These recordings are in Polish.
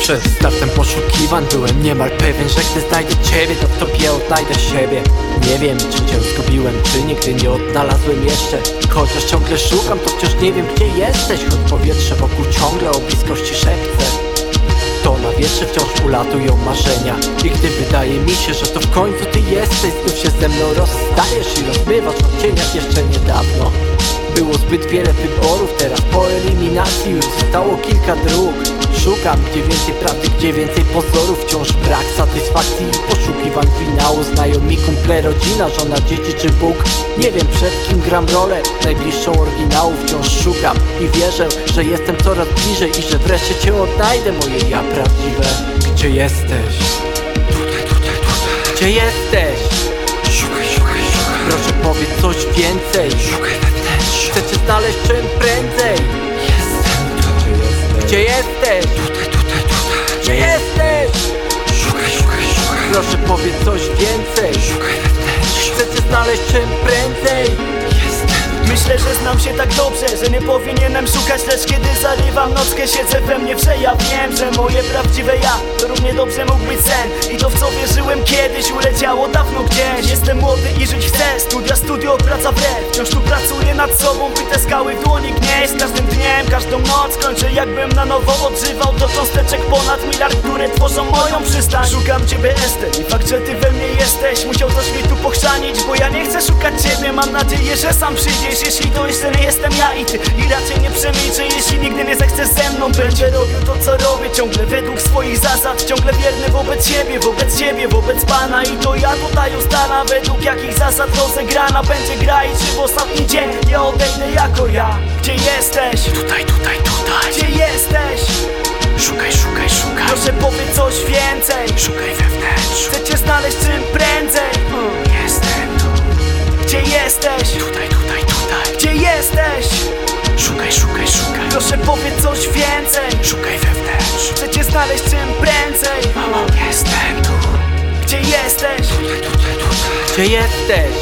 Przed startem poszukiwań byłem niemal pewien, że gdy znajdę ciebie, to w tobie odnajdę siebie. Nie wiem, czy cię zgubiłem, czy nigdy nie odnalazłem jeszcze. Chociaż ciągle szukam, to wciąż nie wiem, gdzie jesteś. Choć powietrze wokół ciągle o bliskości szepce. To na wietrze wciąż ulatują marzenia. I gdy wydaje mi się, że to w końcu ty jesteś Znów się ze mną rozstajesz i rozmywasz w cieniach jeszcze niedawno. Było zbyt wiele wyborów, teraz po eliminacji już zostało kilka dróg Szukam gdzie więcej prawdy, gdzie więcej pozorów Wciąż brak satysfakcji i poszukiwań finału. Znajomi, kumple, rodzina, żona, dzieci czy Bóg. Nie wiem przed kim gram rolę, najbliższą oryginału Wciąż szukam. I wierzę, że jestem coraz bliżej I że wreszcie cię odnajdę, moje ja prawdziwe. Gdzie jesteś? Tutaj, tutaj, tutaj. Gdzie jesteś? Szukaj, szukaj, szukaj. Proszę powiedz coś więcej. Szukaj wewnętrz. Chcę cię znaleźć czym prędzej Gdzie jesteś? Tutaj, tutaj, tutaj. Gdzie jesteś? Szukaj, szukaj, szukaj. Proszę powiedz coś więcej. Szukaj wewnętrz. Chcę cię znaleźć czym prędzej. Jestem Myślę, że znam się tak dobrze, że nie powinienem szukać Lecz kiedy zarywam nockę, siedzę we mnie wrze Ja wiem, że moje prawdziwe ja To równie dobrze mógł być sen. I to w co wierzyłem kiedyś uleciało dawno gdzieś. Jestem młody i żyć chcę Studia, studio, praca w re Wciąż tu pracuję nad sobą, by te skały w dłoni gnieść Każdym dniem, każdą noc kończę jakbym na nowo odżywał Do cząsteczek ponad które tworzą moją przystań. Szukam ciebie Ester i fakt, że ty we mnie jesteś. Musiał coś mi tu pochrzanić, bo ja nie chcę szukać ciebie. Mam nadzieję, że sam przyjdziesz, jeśli to jeszcze nie jestem ja i ty. I raczej nie przemilczę, jeśli nigdy nie zechcesz ze mną Będę robił to co robię, ciągle według swoich zasad. Ciągle wierny wobec siebie, wobec siebie, wobec Pana. I to ja tutaj ustalam, według jakich zasad rozegrana. Będzie gra I czy w ostatni dzień. Nie odejdę jako ja. Gdzie jesteś? Tutaj, tutaj, tutaj. Gdzie coś więcej. Szukaj wewnętrz. Chcę cię znaleźć czym prędzej. Jestem tu. Gdzie jesteś? Tutaj, tutaj, tutaj. Gdzie jesteś? Szukaj, szukaj, szukaj. Proszę powiedz coś więcej. Szukaj wewnętrz. Chcę cię znaleźć czym prędzej. Jestem tu. Gdzie jesteś? Tutaj, tutaj, tutaj. Gdzie jesteś?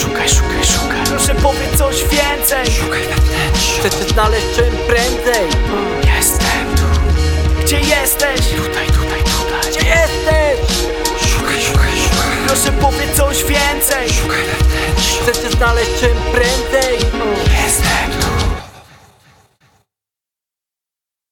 Szukaj, szukaj, szukaj. Proszę powiedz coś więcej. Szukaj wewnętrz. Chcę cię znaleźć czym prędzej. Jestem tu. Gdzie jesteś? Powiedz coś więcej. Szukaj wewnętrz. Chcę cię znaleźć czym prędzej